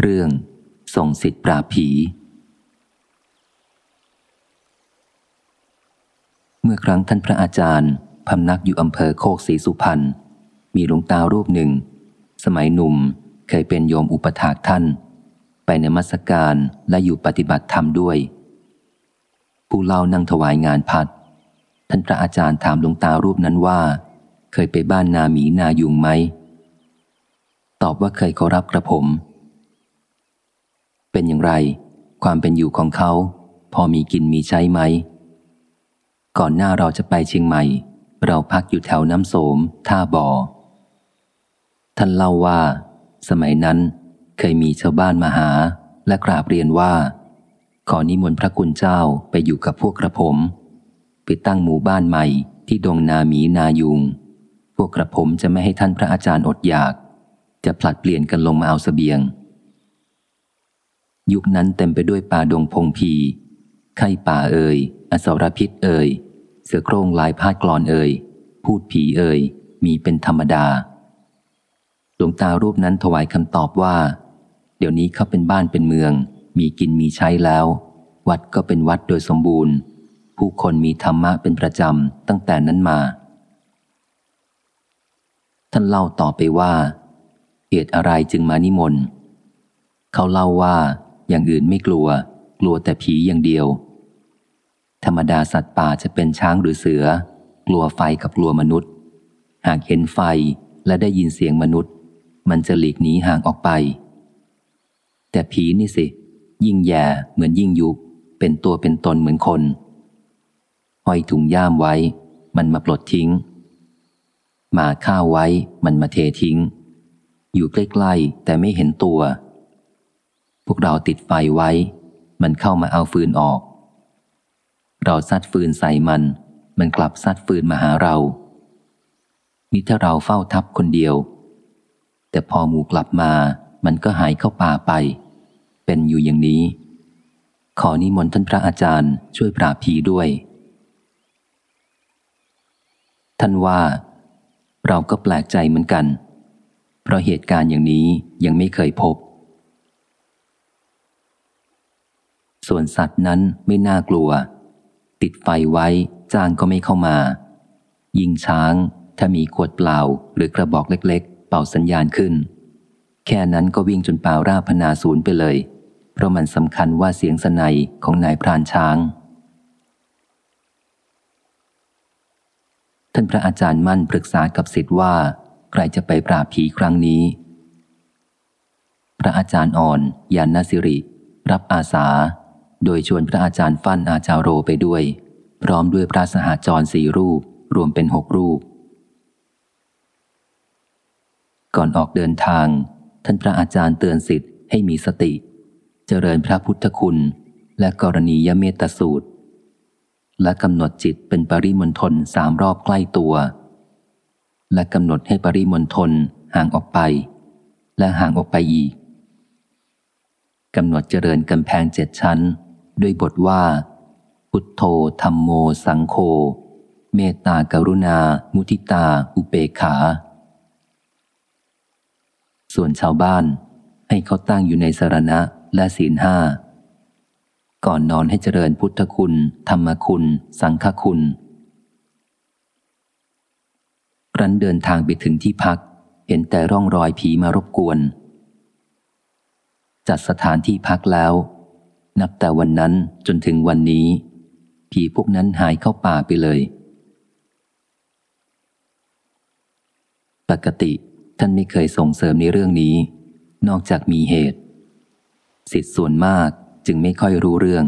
เรื่องส่งสิทธิ์ปราผี เมื่อครั้งท่านพระอาจารย์พำนักอยู่อำเภอโคกศรีสุพรรณ มีหลวงตารูปหนึ่ง สมัยหนุ่มเคยเป็นโยมอุปถากท่าน ไปในมัสการและอยู่ปฏิบัติธรรมด้วย ผู้เล่านั่งถวายงานพัด ท่านพระอาจารย์ถามหลวงตารูปนั้นว่า เคยไปบ้านนาหมีนายุงไหม ตอบว่าเคยขอรับกระผม เป็นอย่างไร ความเป็นอยู่ของเขา พอมีกินมีใช้ไหม ก่อนหน้าเราจะไปเชียงใหม่ เราพักอยู่แถวน้ำโสม ท่าบ่อ ท่านเล่าว่า สมัยนั้นเคยมีชาวบ้านมาหา และกราบเรียนว่า ขอนิมนต์พระคุณเจ้าไปอยู่กับพวกกระผมไปตั้งหมู่บ้านใหม่ที่ดงนาหมีนายุง พวกกระผมจะไม่ให้ท่านพระอาจารย์อดอยาก จะผลัดเปลี่ยนกันลงมาเอาสเสบียง ยุคนั้นเต็มไปด้วยป่าดงพงพี ไข่ป่าเอ่ย อสรพิษเอ่ย เสือโครงลายพาดกรอนเอ่ย พูดผีเอ่ย มีเป็นธรรมดา หลวงตารูปนั้นถวายคำตอบว่า เดี๋ยวนี้เขาเป็นบ้านเป็นเมือง มีกินมีใช้แล้ว วัดก็เป็นวัดโดยสมบูรณ์ ผู้คนมีธรรมะเป็นประจำตั้งแต่นั้นมา ท่านเล่าต่อไปว่าเหตุอะไรจึงมานิมนต์ เขาเล่าว่า อย่างอื่นไม่กลัว กลัวแต่ผีอย่างเดียว ธรรมดาสัตว์ป่าจะเป็นช้างหรือเสือ กลัวไฟกับกลัวมนุษย์ หากเห็นไฟและได้ยินเสียงมนุษย์ มันจะหลีกหนีห่างออกไป แต่ผีนี่สิ ยิ่งแย่เหมือนยิ่งยุบเป็นตัวเป็นตนเหมือนคนห้อยถุงย่ามไว้ มันมาปลดทิ้ง หมาข้าวไว้ มันมาเททิ้ง อยู่ใกล้ๆแต่ไม่เห็นตัว พวกเราติดไฟไว้ มันเข้ามาเอาฟืนออก เราซัดฟืนใส่มัน มันกลับซัดฟืนมาหาเรา นี่ถ้าเราเฝ้าทับคนเดียว แต่พอหมูกลับมา มันก็หายเข้าป่าไป เป็นอยู่อย่างนี้ ขอนิมนต์ท่านพระอาจารย์ช่วยปราบผีด้วย ท่านว่า เราก็แปลกใจเหมือนกัน เพราะเหตุการณ์อย่างนี้ยังไม่เคยพบ ส่วนสัตว์นั้นไม่น่ากลัว ติดไฟไว้จ้างก็ไม่เข้ามา ยิงช้าง ถ้ามีขวดเปล่าหรือกระบอกเล็กๆ เป่าสัญญาณขึ้น แค่นั้นก็วิ่งจนเปล่าราพนาศูนย์ไปเลย เพราะมันสำคัญว่าเสียงสนัยของนายพรานช้าง ท่านพระอาจารย์มั่นปรึกษากับสิทธิ์ว่า ใครจะไปปราบผีครั้งนี้ พระอาจารย์อ่อนยานนสิริ รับอาสา โดยชวนพระอาจารย์ฟั่นอาจารโรไปด้วย พร้อมด้วยพระสหจรสี่รูป รวมเป็นหกรูป ก่อนออกเดินทาง ท่านพระอาจารย์เตือนสิทธิ์ให้มีสติ เจริญพระพุทธคุณ และกรณียเมตสูตร และกำหนดจิตเป็นปริมณฑลสามรอบใกล้ตัว และกำหนดให้ปริมณฑลห่างออกไป และห่างออกไปอีกกำหนดเจริญกำแพงเจ็ดชั้น ด้วยบทว่า พุทโธธรรมโมสังโฆเมตตากรุณา มุทิตา อุเบกขา ส่วนชาวบ้านให้เขาตั้งอยู่ในสารณะและศีลห้า ก่อนนอนให้เจริญพุทธคุณ ธรรมคุณ สังฆคุณรันเดินทางไปถึงที่พัก เห็นแต่ร่องรอยผีมารบกวน จัดสถานที่พักแล้ว นับแต่วันนั้นจนถึงวันนี้ ผีพวกนั้นหายเข้าป่าไปเลย ปกติท่านไม่เคยส่งเสริมในเรื่องนี้ นอกจากมีเหตุ สิทธิ์ส่วนมากจึงไม่ค่อยรู้เรื่อง